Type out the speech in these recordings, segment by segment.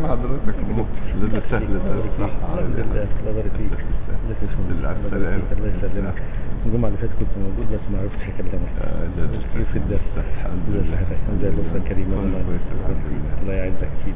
فين حضرتك. ده سهل ده صح الحمد لله يبارك فيك؟ لله على الله. يسلمك الجمعة اللي فاتت كنت موجود بس ما عرفتش اكلمك آه، كيف الدرس. الحمد لله. الكريمة الله الحمد لله. الله يعزك فيك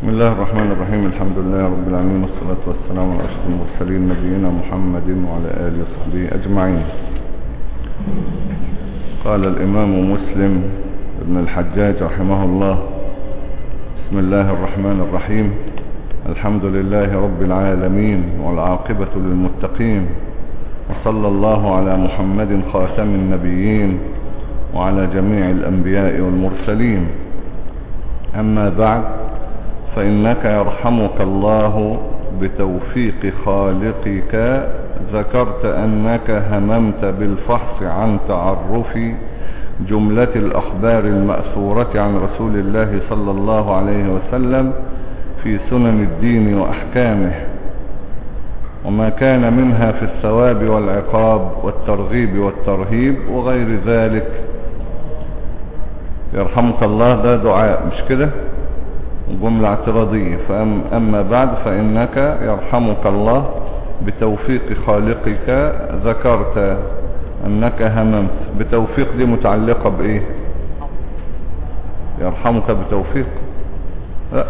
بسم الله الرحمن الرحيم الحمد لله رب العالمين والصلاة والسلام على أشرف المرسلين نبينا محمد وعلى آله وصحبه أجمعين. قال الإمام مسلم ابن الحجاج رحمه الله بسم الله الرحمن الرحيم. الحمد لله رب العالمين والعاقبة للمتقين وصلى الله على محمد خاتم النبيين وعلى جميع الأنبياء والمرسلين. أما بعد فإنك يرحمك الله بتوفيق خالقك. ذكرت أنك هممت بالفحص عن تعرف جملة الأخبار المأثورة عن رسول الله صلى الله عليه وسلم في سنن الدين وأحكامه. وما كان منها في الثواب والعقاب والترغيب والترهيب وغير ذلك. يرحمك الله ده دعاء مش كده؟ جملة اعتراضية. فأما بعد فإنك يرحمك الله بتوفيق خالقك. ذكرت أنك هممت. بتوفيق دي متعلقة بإيه؟ يرحمك بتوفيق. لا.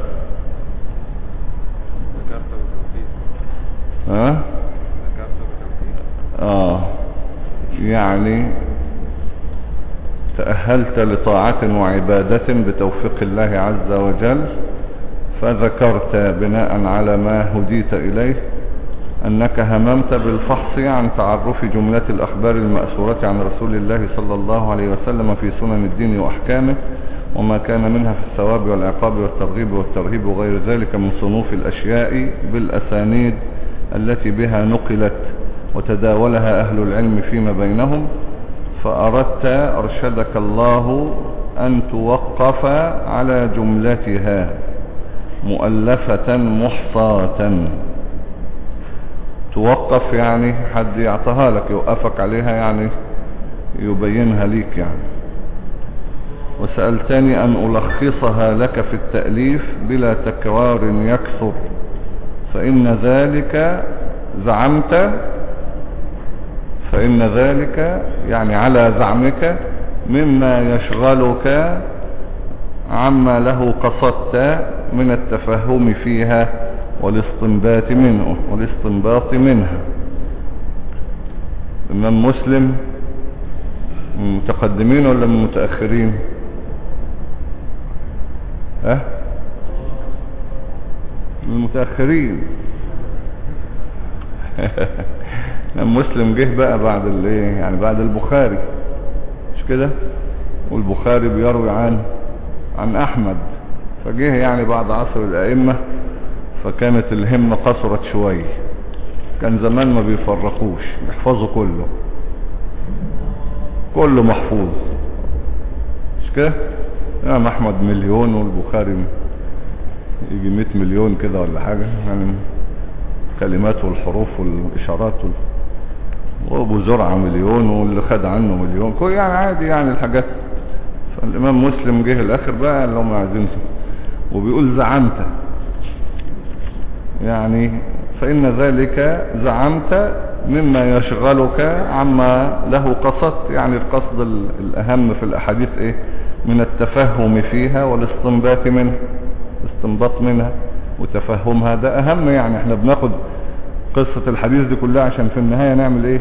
ذكرت بتوفيق. ها؟ ذكرت بتوفيق. آه. يعني تأهلت لطاعة وعبادة بتوفيق الله عز وجل فذكرت بناء على ما هديت إليه أنك هممت بالفحص عن تعرف جملة الأخبار المأثورة عن رسول الله صلى الله عليه وسلم في سنن الدين وأحكامه وما كان منها في الثواب والعقاب والترغيب والترهيب وغير ذلك من صنوف الأشياء بالأسانيد التي بها نقلت وتداولها أهل العلم فيما بينهم. فأردت أرشدك الله أن توقف على جملتها مؤلفة محصاة. توقف يعني حد يعطيها لك يوقفك عليها يعني يبينها ليك يعني. وسألتني أن ألخصها لك في التأليف بلا تكرار يكثر فإن ذلك زعمت فإن ذلك يعني على زعمك مما يشغلك عما له قصدت من التفهم فيها والاستنباط منه والاستنباط منها. إمام مسلم من متقدمين ولا من متأخرين ها؟ من المتأخرين. مسلم جه بقى بعد الايه يعني بعد البخاري. مش كده؟ والبخاري بيروي عن عن أحمد. فجه يعني بعد عصر الأئمة فكانت الهمة قصرت شوية كان زمان ما بيفرقوش بيحفظوا كله. كله محفوظ. مش كده؟ امام أحمد مليون والبخاري يجي 100 مليون كده ولا حاجة. يعني الكلمات والحروف والإشارات وال... وابو زرعة مليون واللي خد عنه مليون. كل يعني عادي يعني الحاجات. فالإمام مسلم جه الآخر بقى اللي هم عايزينه وبيقول زعمت. يعني فإن ذلك زعمت مما يشغلك عما له قصد. يعني القصد ال- الأهم في الأحاديث إيه؟ من التفهم فيها والاستنباط منها. استنباط منها وتفهمها. ده أهم يعني. إحنا بناخد قصة الحديث دي كلها عشان في النهاية نعمل إيه؟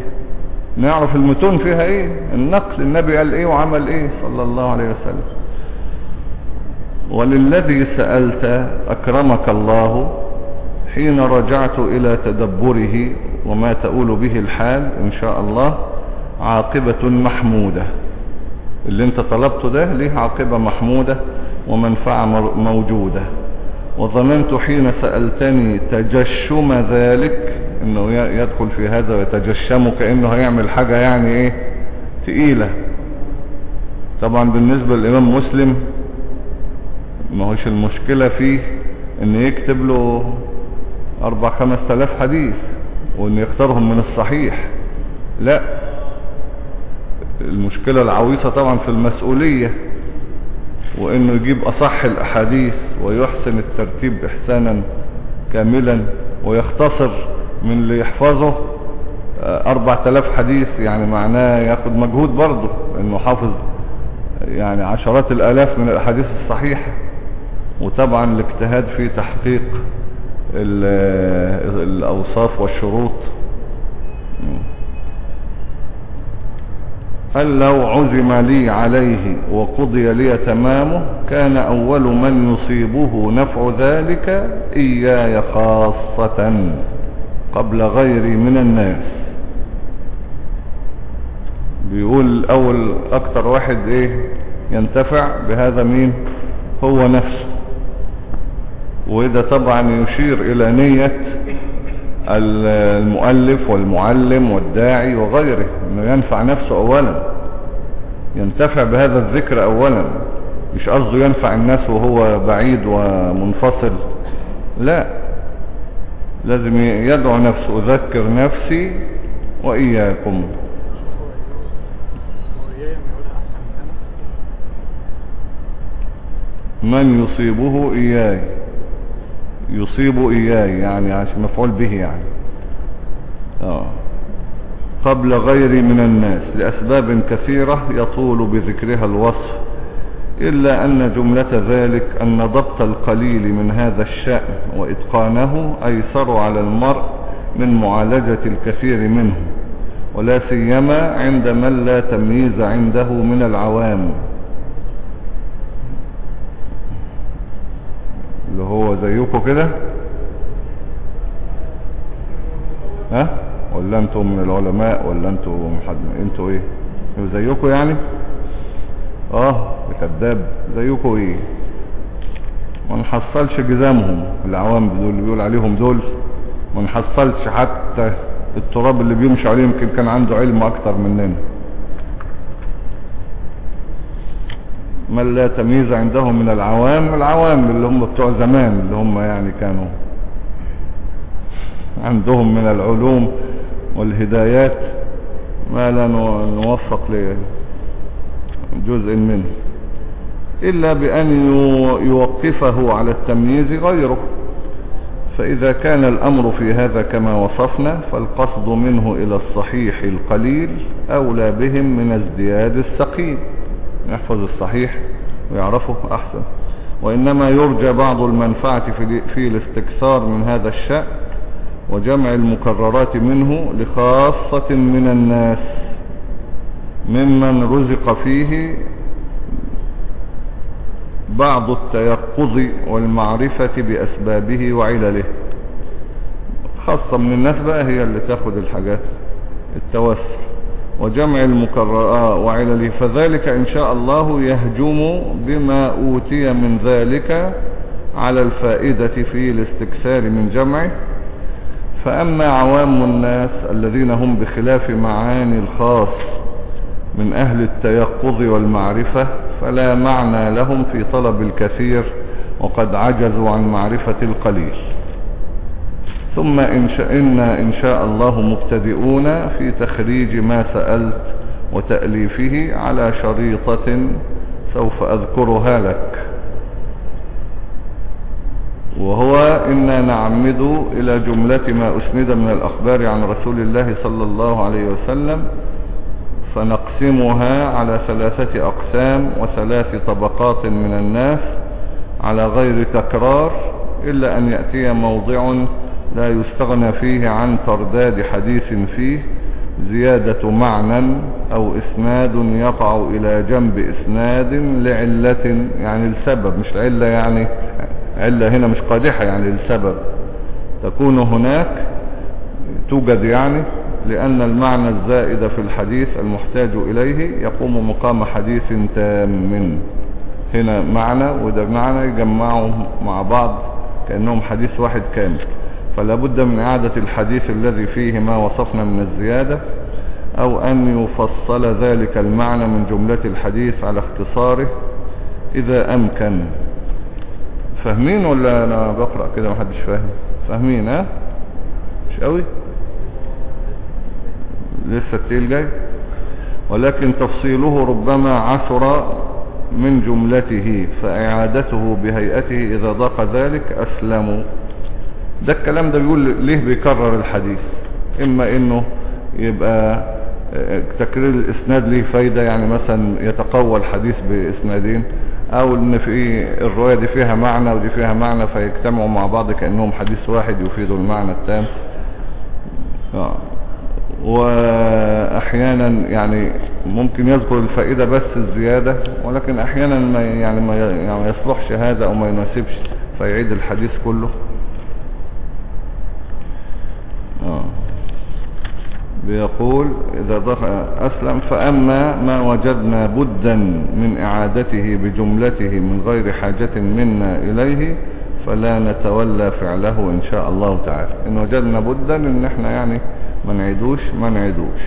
نعرف المتون فيها إيه؟ النقل النبي قال إيه وعمل إيه؟ صلى الله عليه وسلم. وللذي سألت أكرمك الله حين رجعت إلى تدبره وما تؤول به الحال إن شاء الله عاقبة محمودة. اللي أنت طلبته ده ليه؟ عاقبة محمودة ومنفعة موجودة. وظننت حين سألتني تجشم ذلك إنه يدخل في هذا ويتجشم كأنه هيعمل حاجة يعني إيه؟ تقيلة. طبعا بالنسبة للإمام مسلم ما هوش المشكلة فيه إن يكتب له أربع خمس تلاف حديث وإن يختارهم من الصحيح. لا. المشكلة العويصة طبعا في المسؤولية. وإنه يجيب أصح الأحاديث ويحسن الترتيب إحسانا كاملا ويختصر من اللي يحفظه آه، أربع تلاف حديث يعني معناه ياخد مجهود برضه إنه حافظ يعني عشرات الآلاف من الأحاديث الصحيحة. وطبعا الاجتهاد في تحقيق ال- الأوصاف والشروط. قال لو عزم لي عليه وقضي لي تمامه كان أول من يصيبه نفع ذلك إياي خاصة قبل غيري من الناس. بيقول أول أكتر واحد إيه ينتفع بهذا مين؟ هو نفسه. وده طبعا يشير إلى نية المؤلف والمعلم والداعي وغيره. انه ينفع نفسه اولا. ينتفع بهذا الذكر اولا. مش قصده ينفع الناس وهو بعيد ومنفصل. لا. لازم يدعو نفسه. أذكر نفسي وإياكم. من يصيبه إياي. يصيب إياي يعني عشان مفعول به يعني آه. قبل غيري من الناس لأسباب كثيرة يطول بذكرها الوصف إلا أن جملة ذلك أن ضبط القليل من هذا الشأن وإتقانه أيسر على المرء من معالجة الكثير منه ولا سيما عند من لا تمييز عنده من العوام اللي هو زيكم كده. ها؟ ولا أنتم من العلماء؟ ولا أنتم حد أنتوا إيه؟ زيكم يعني؟ آه كذاب زيكم إيه؟ ما نحصلش جزامهم العوام دول اللي بيقول عليهم دول. ما نحصلش حتى التراب اللي بيمشي عليه يمكن كان عنده علم أكتر مننا. من لا تمييز عندهم من العوام العوام اللي هم بتوع زمان اللي هم يعني كانوا عندهم من العلوم والهدايات ما لا نوفق لجزء منه. إلا بأن يوقفه على التمييز غيره. فإذا كان الأمر في هذا كما وصفنا فالقصد منه إلى الصحيح القليل أولى بهم من ازدياد السقيم. يحفظ الصحيح ويعرفه أحسن. وإنما يرجى بعض المنفعة في, الاستكثار من هذا الشأن وجمع المكررات منه لخاصة من الناس ممن رزق فيه بعض التيقظ والمعرفة بأسبابه وعلله. خاصة من الناس بقى هي اللي تاخد الحاجات التوسل. وجمع المكررات وعلله فذلك إن شاء الله يهجم بما أوتي من ذلك على الفائدة في الاستكثار من جمعه. فأما عوام الناس الذين هم بخلاف معاني الخاص من أهل التيقظ والمعرفة فلا معنى لهم في طلب الكثير وقد عجزوا عن معرفة القليل. ثم إن شاء, إن, إن شاء الله مبتدئون في تخريج ما سألت وتأليفه على شريطة سوف أذكرها لك. وهو إنا نعمد إلى جملة ما أسند من الأخبار عن رسول الله صلى الله عليه وسلم فنقسمها على ثلاثة أقسام وثلاث طبقات من الناس على غير تكرار إلا أن يأتي موضع لا يستغنى فيه عن ترداد حديث فيه زيادة معنى أو إسناد يقع إلى جنب إسناد لعلة يعني السبب مش علة يعني علة هنا مش قادحة يعني السبب تكون هناك توجد يعني لأن المعنى الزائد في الحديث المحتاج إليه يقوم مقام حديث تام هنا معنى وده معنى يجمعهم مع بعض كأنهم حديث واحد كامل. فلا بد من إعادة الحديث الذي فيه ما وصفنا من الزيادة أو أن يفصل ذلك المعنى من جملة الحديث على اختصاره إذا أمكن. فاهمين ولا أنا بقرأ كده محدش فاهم؟ فاهمين ها؟ مش قوي؟ لسه التيل جاي؟ ولكن تفصيله ربما عثر من جملته فإعادته بهيئته إذا ضاق ذلك أسلم. ده الكلام ده بيقول ليه بيكرر الحديث؟ إما إنه يبقى تكرير الإسناد ليه فايدة يعني مثلا يتقوى الحديث بإسنادين أو إن في الرواية دي فيها معنى ودي فيها معنى فيجتمعوا مع بعض كأنهم حديث واحد يفيدوا المعنى التام. آه. واحيانا يعني ممكن يذكر الفائدة بس الزيادة ولكن أحيانا ما يعني ما يعني يصلحش هذا أو ما يناسبش فيعيد الحديث كله آه. بيقول إذا أسلم فأما ما وجدنا بدا من إعادته بجملته من غير حاجة منا إليه فلا نتولى فعله إن شاء الله تعالى. إن وجدنا بدا إن إحنا يعني ما نعيدوش ما نعيدوش.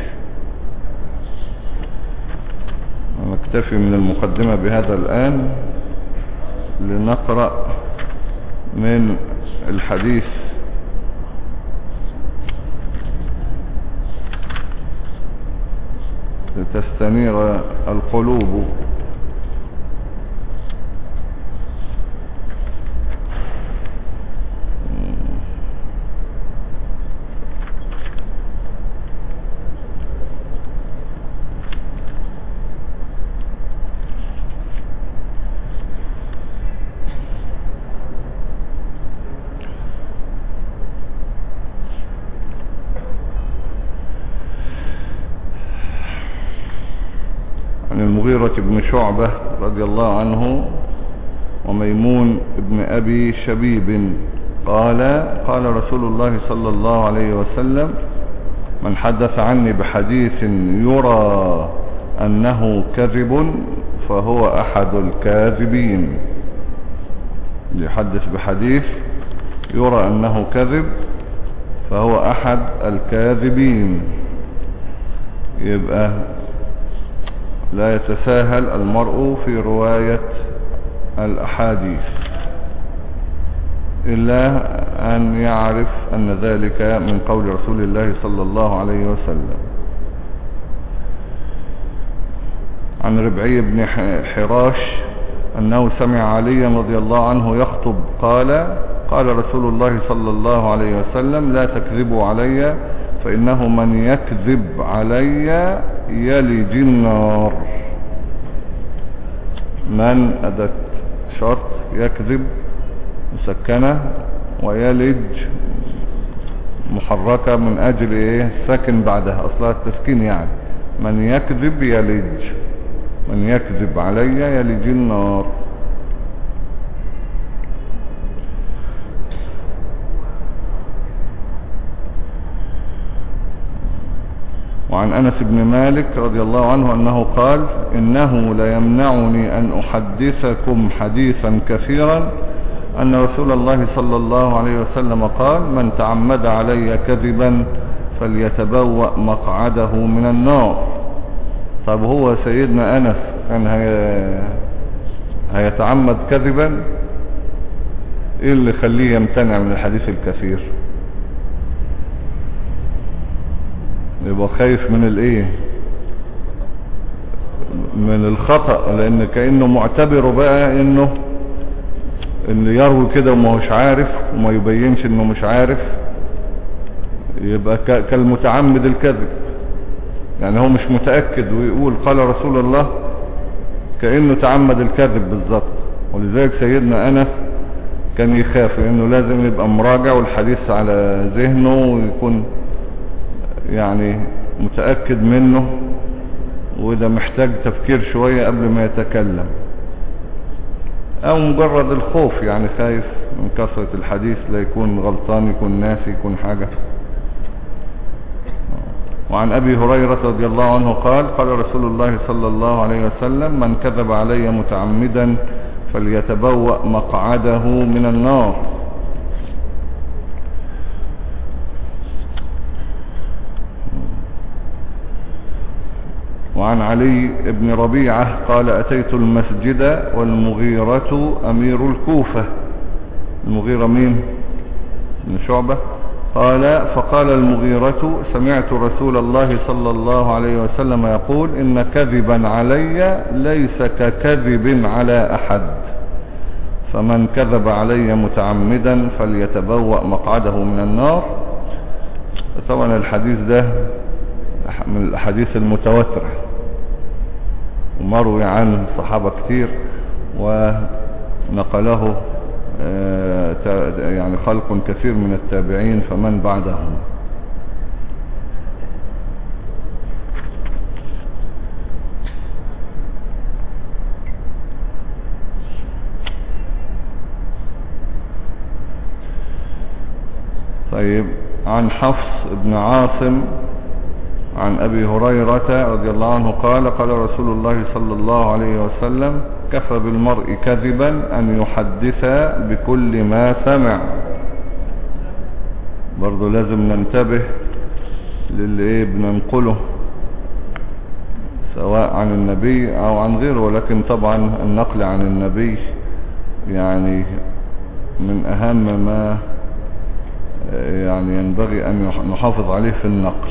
نكتفي من المقدمة بهذا الآن لنقرأ من الحديث لتستنير القلوب عن المغيرة بن شعبة رضي الله عنه وميمون بن أبي شبيب قال قال رسول الله صلى الله عليه وسلم من حدث عني بحديث يرى أنه كذب فهو أحد الكاذبين. يحدث بحديث يرى أنه كذب فهو أحد الكاذبين. يبقى لا يتساهل المرء في رواية الأحاديث إلا أن يعرف أن ذلك من قول رسول الله صلى الله عليه وسلم. عن ربعي بن حراش أنه سمع عليا رضي الله عنه يخطب قال قال رسول الله صلى الله عليه وسلم لا تكذبوا علي فإنه من يكذب علي يلج النار من أدت شرط يكذب مسكنة ويلج محركة من أجل إيه؟ ساكن بعدها أصلها التسكين يعني. من يكذب يلج. من يكذب علي يلج النار وعن أنس بن مالك رضي الله عنه أنه قال إنه ليمنعني أن أحدثكم حديثا كثيرا أن رسول الله صلى الله عليه وسلم قال من تعمد علي كذبا فليتبوأ مقعده من النار. طب هو سيدنا أنس كان هي... هيتعمد كذبا؟ إيه اللي يخليه يمتنع من الحديث الكثير؟ يبقى خايف من الإيه؟ من الخطأ لأن كأنه معتبره بقى إنه اللي يروي كده وما هوش عارف وما يبينش إنه مش عارف يبقى كالمتعمد الكذب. يعني هو مش متأكد ويقول قال رسول الله كأنه تعمد الكذب بالظبط ولذلك سيدنا أنس كان يخاف لأنه لازم يبقى مراجع والحديث على ذهنه ويكون يعني متأكد منه وده محتاج تفكير شوية قبل ما يتكلم. أو مجرد الخوف يعني خايف من كثرة الحديث لا يكون غلطان يكون ناسي يكون حاجة. وعن أبي هريرة رضي الله عنه قال قال رسول الله صلى الله عليه وسلم من كذب علي متعمدا فليتبوأ مقعده من النار. وعن علي بن ربيعة قال أتيت المسجد والمغيرة أمير الكوفة. المغيرة مين؟ من شعبة. قال فقال المغيرة سمعت رسول الله صلى الله عليه وسلم يقول إن كذبا علي ليس ككذب على أحد. فمن كذب علي متعمدا فليتبوأ مقعده من النار. طبعا الحديث ده من الأحاديث المتواترة. ومروي عن صحابة كتير ونقله آه، يعني خلق كثير من التابعين فمن بعدهم؟ طيب عن حفص بن عاصم عن أبي هريرة رضي الله عنه قال قال رسول الله صلى الله عليه وسلم كفى بالمرء كذبا أن يحدث بكل ما سمع. برضو لازم ننتبه للي إيه بننقله سواء عن النبي أو عن غيره ولكن طبعا النقل عن النبي يعني من أهم ما يعني ينبغي أن نحافظ عليه في النقل.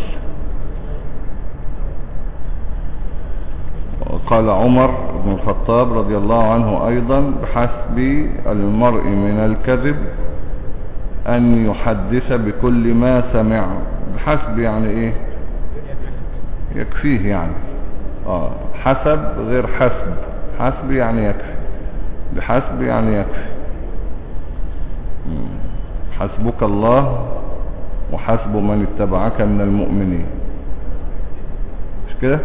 وقال عمر بن الخطاب رضي الله عنه أيضا بحسب المرء من الكذب أن يحدث بكل ما سمع. بحسب يعني إيه؟ يكفيه يعني. آه حسب غير حسب. حسب يعني يكفي. بحسب يعني يكفي. حسبك الله وحسب من اتبعك من المؤمنين. مش كده؟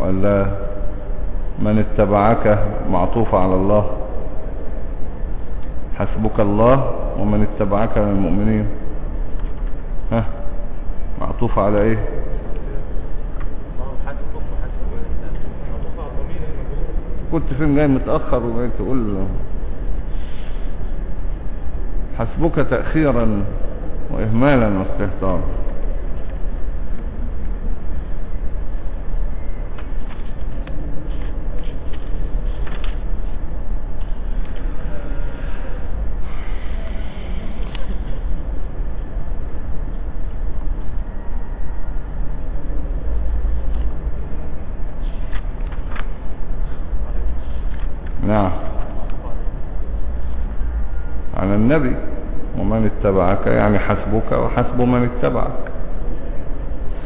ولا من اتبعك معطوف على الله. حسبك الله ومن اتبعك من المؤمنين. ها معطوف على إيه؟ كنت فين جاي متأخر وجاي تقول حسبك تأخيرا وإهمالا واستهتارا نعم عن النبي ومن اتبعك يعني حسبك وحسب من اتبعك.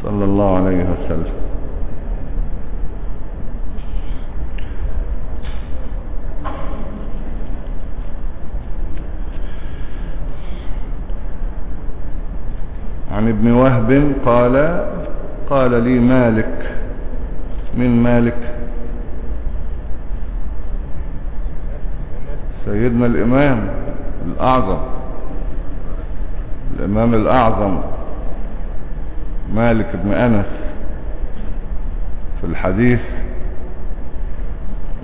صلى الله عليه وسلم. عن ابن وهب قال قال لي مالك. من مالك؟ سيدنا الإمام. الأعظم. الإمام الأعظم مالك بن أنس في الحديث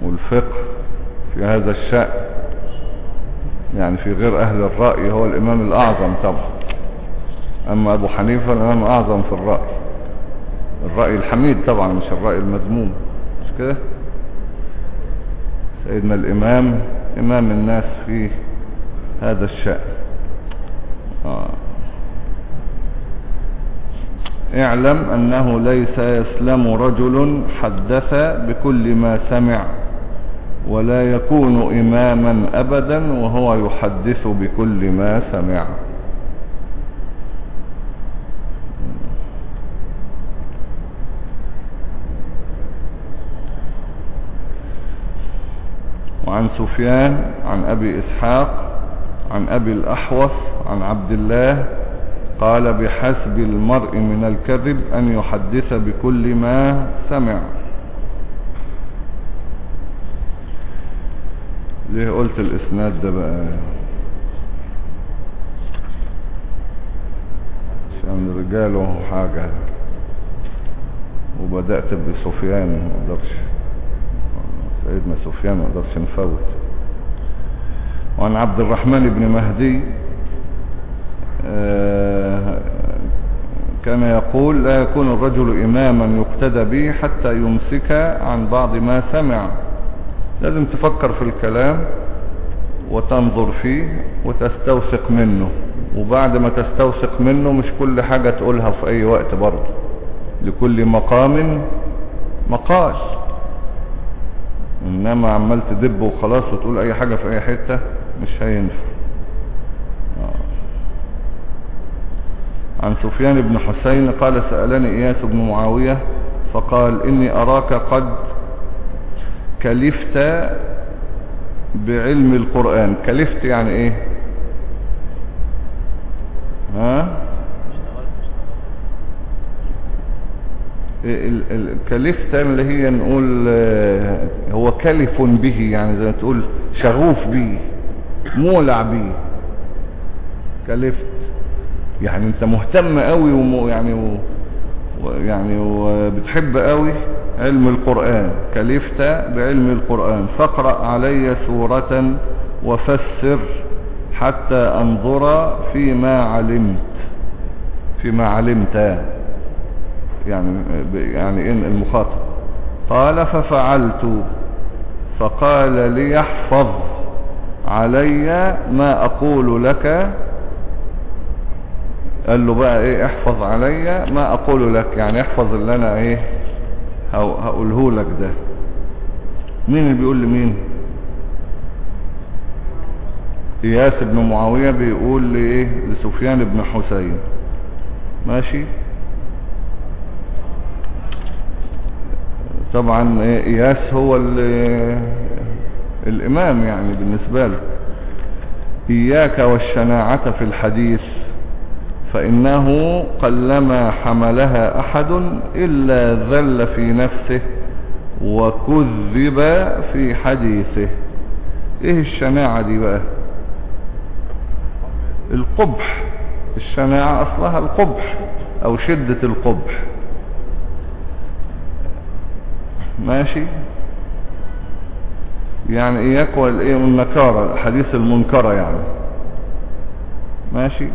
والفقه في هذا الشأن يعني في غير أهل الرأي هو الإمام الأعظم طبعا. أما أبو حنيفة الإمام الأعظم في الرأي. الرأي الحميد طبعا مش الرأي المذموم. مش كده؟ سيدنا الإمام إمام الناس في هذا الشأن آه. اعلم أنه ليس يسلم رجل حدث بكل ما سمع ولا يكون إماما أبدا وهو يحدث بكل ما سمع وعن سفيان عن أبي إسحاق عن أبي الأحوص عن عبد الله قال بحسب المرء من الكذب أن يحدث بكل ما سمع. ليه قلت الإسناد ده بقى؟ عشان رجاله حاجة. وبدأت بسفيان ما سيدنا سفيان ما نفوت. وعن عبد الرحمن بن مهدي آه، كان يقول لا يكون الرجل إماما يقتدى به حتى يمسك عن بعض ما سمع. لازم تفكر في الكلام وتنظر فيه وتستوثق منه وبعد ما تستوثق منه مش كل حاجة تقولها في أي وقت برضه لكل مقام مقال. إنما عمال تدب وخلاص وتقول أي حاجة في أي حتة مش هينفع. عن سفيان بن حسين قال سألني إياس بن معاوية فقال إني أراك قد كلفت بعلم القرآن. كلفت يعني إيه؟ ها؟ ال- ال- كلفت اللي هي نقول آه، هو كلف به يعني زي ما تقول شغوف به مولع به. كلفت. يعني انت مهتم قوي وم يعني و- يعني وبتحب قوي علم القرآن. كلفت بعلم القرآن. فاقرأ علي سورة وفسر حتى أنظر فيما علمت. فيما علمت. يعني يعني إن المخاطب. قال ففعلت فقال لي احفظ علي ما أقول لك. قال له بقى إيه احفظ علي ما أقول لك. يعني احفظ اللي أنا إيه هقوله لك ده. مين اللي بيقول لمين؟ إياس بن معاوية بيقول لإيه لسفيان بن حسين. ماشي؟ طبعا إيه، إياس هو ال- الإمام يعني بالنسبة له. إياك والشناعة في الحديث فإنه قلما حملها أحد إلا ذل في نفسه وكذب في حديثه. إيه الشناعة دي بقى؟ القبح. الشناعة أصلها القبح أو شدة القبح. ماشي؟ يعني والايه والنكارة حديث المنكرة يعني. ماشي؟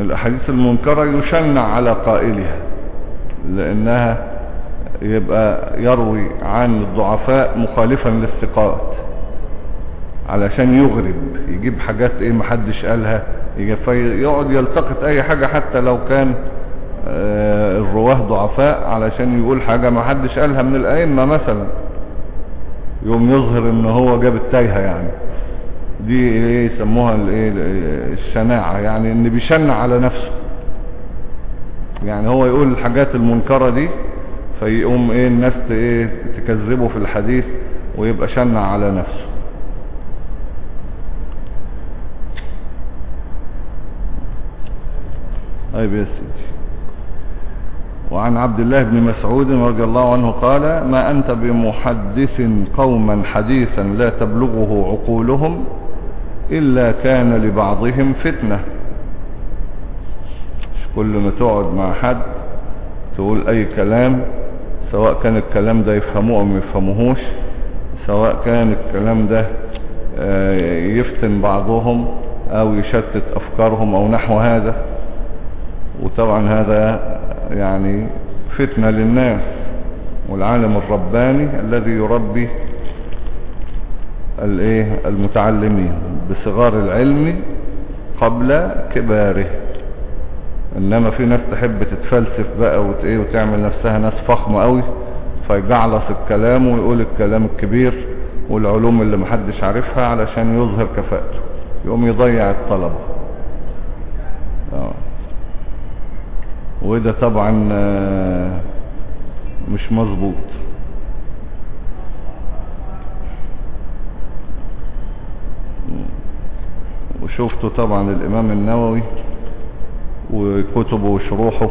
الأحاديث المنكرة يشنع على قائلها لأنها يبقى يروي عن الضعفاء مخالفا للثقات علشان يغرب يجيب حاجات إيه محدش قالها يقعد يلتقط أي حاجة حتى لو كان الرواة ضعفاء علشان يقول حاجة محدش قالها من الأئمة مثلا. يوم يظهر إن هو جاب التايهة يعني. دي إيه يسموها الايه الشناعة يعني إن بيشنع على نفسه. يعني هو يقول الحاجات المنكرة دي فيقوم إيه الناس إيه تكذبه في الحديث ويبقى شنع على نفسه. طيب يا سيدي. وعن عبد الله بن مسعود رضي الله عنه قال ما أنت بمحدث قوما حديثا لا تبلغه عقولهم إلا كان لبعضهم فتنة. كل ما تقعد مع حد تقول أي كلام سواء كان الكلام ده يفهموه أو ما يفهموهوش سواء كان الكلام ده آه، يفتن بعضهم أو يشتت أفكارهم أو نحو هذا. وطبعا هذا يعني فتنة للناس والعالم الرباني الذي يربي الايه المتعلمين بصغار العلم قبل كباره. إنما في ناس تحب تتفلسف بقى إيه وتعمل نفسها ناس فخمة قوي فيجعلص الكلام ويقول الكلام الكبير والعلوم اللي محدش عارفها علشان يظهر كفاءته يقوم يضيع الطلبة آه. وده طبعا آه، مش مظبوط. وشفته طبعا الإمام النووي وكتبه وشروحه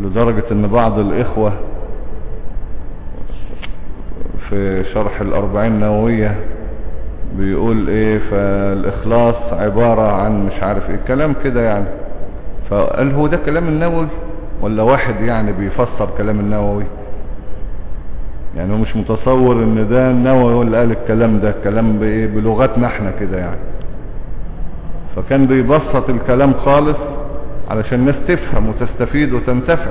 لدرجة إن بعض الإخوة في شرح الأربعين نووية بيقول إيه فالإخلاص عبارة عن مش عارف إيه. كلام كده يعني. فقال هو ده كلام النووي؟ ولا واحد يعني بيفسر كلام النووي؟ يعني هو مش متصور إن ده النووي هو اللي قال الكلام ده كلام بايه بلغتنا إحنا كده يعني. فكان بيبسط الكلام خالص علشان الناس تفهم وتستفيد وتنتفع.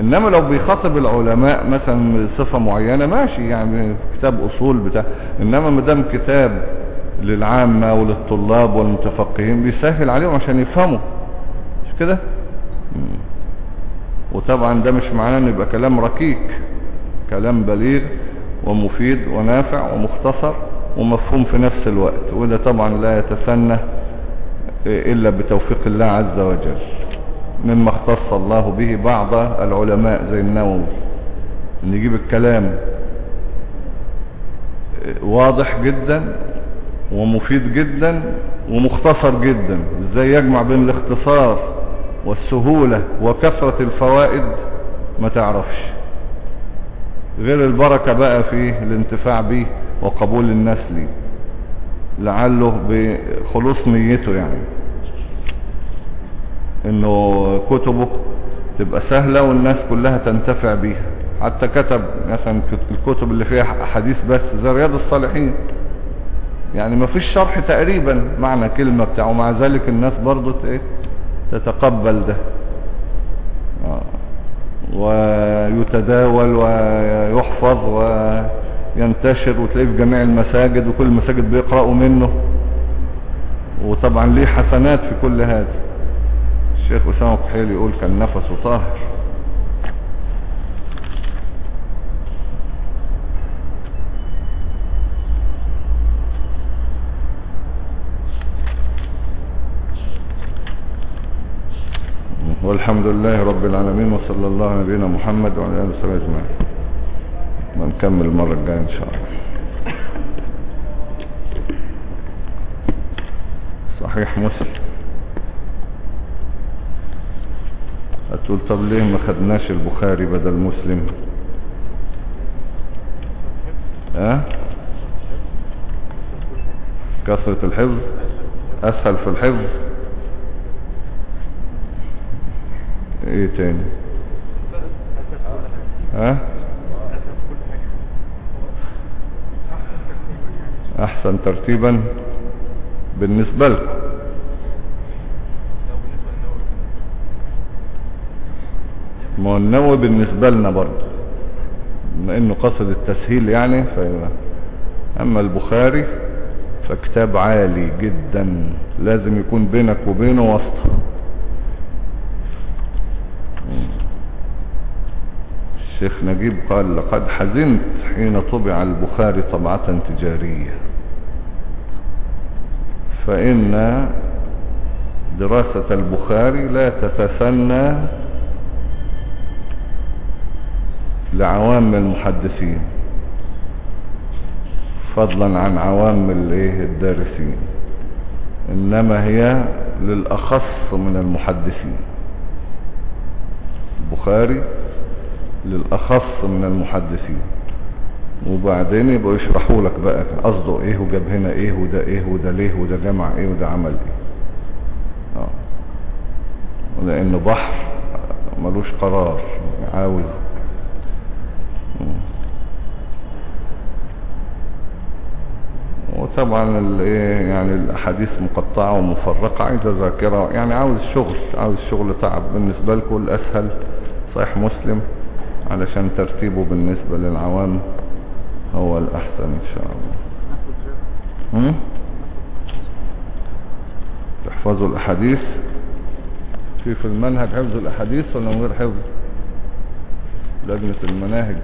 إنما لو بيخاطب العلماء مثلا بصفة معينة ماشي يعني كتاب أصول بتاع إنما مدام كتاب للعامة وللطلاب والمتفقهين بيسهل عليهم عشان يفهموا. مش كده. وطبعا ده مش معناه ان يبقى كلام ركيك. كلام بليغ ومفيد ونافع ومختصر ومفهوم في نفس الوقت. وده طبعا لا يتسنى إلا بتوفيق الله عز وجل. مما اختص الله به بعض العلماء زي النووي. إن يجيب الكلام واضح جدا ومفيد جدا ومختصر جدا. إزاي يجمع بين الاختصار والسهولة وكثرة الفوائد؟ ما تعرفش. غير البركة بقى في الانتفاع به وقبول الناس ليه. لعله بخلوص نيته يعني. إنه كتبه تبقى سهلة والناس كلها تنتفع بيها. حتى كتب مثلا الكتب اللي فيها حديث بس زي رياض الصالحين. يعني ما فيش شرح تقريبا معنى كلمة بتاعه ومع ذلك الناس برضو ت- تتقبل ده. آه. ويتداول ويحفظ وينتشر وتلاقيه في جميع المساجد وكل المساجد بيقرأوا منه. وطبعا ليه حسنات في كل هذا. الشيخ أسامة قحيل يقول كان نفسه طاهر. والحمد لله رب العالمين وصلى الله على نبينا محمد وعلى آله وصحبه أجمعين. ونكمل المره الجاية إن شاء الله. صحيح مسلم. هتقول طب ليه ما خدناش البخاري بدل مسلم؟ ها؟ كثرة الحفظ؟ أسهل في الحفظ؟ إيه تاني؟ ها؟ أحسن ترتيبا بالنسبة لكم. ما هو النووي بالنسبة لنا برضه. بما إنه قصد التسهيل يعني ف... أما البخاري فكتاب عالي جدا. لازم يكون بينك وبينه واسطة. الشيخ نجيب قال لقد حزنت حين طبع البخاري طبعة تجارية. فإن دراسة البخاري لا تتسنى لعوام المحدثين فضلا عن عوام الدارسين. إنما هي للأخص من المحدثين. البخاري للأخص من المحدثين. وبعدين يبقوا يشرحوا لك بقى قصده إيه وجاب هنا إيه وده إيه وده ليه وده جمع إيه وده عمل إيه. آه. لأنه بحر ملوش قرار عاوز. وطبعا الايه يعني الأحاديث مقطعة ومفرقة عايزه ذاكره يعني عاوز شغل عاوز شغل تعب. بالنسبة لكم الأسهل صحيح مسلم. علشان ترتيبه بالنسبة للعوام هو الأحسن إن شاء الله؟ تحفظوا الأحاديث. في في المنهج حفظ الأحاديث ولا من غير حفظ؟ لجنة المناهج.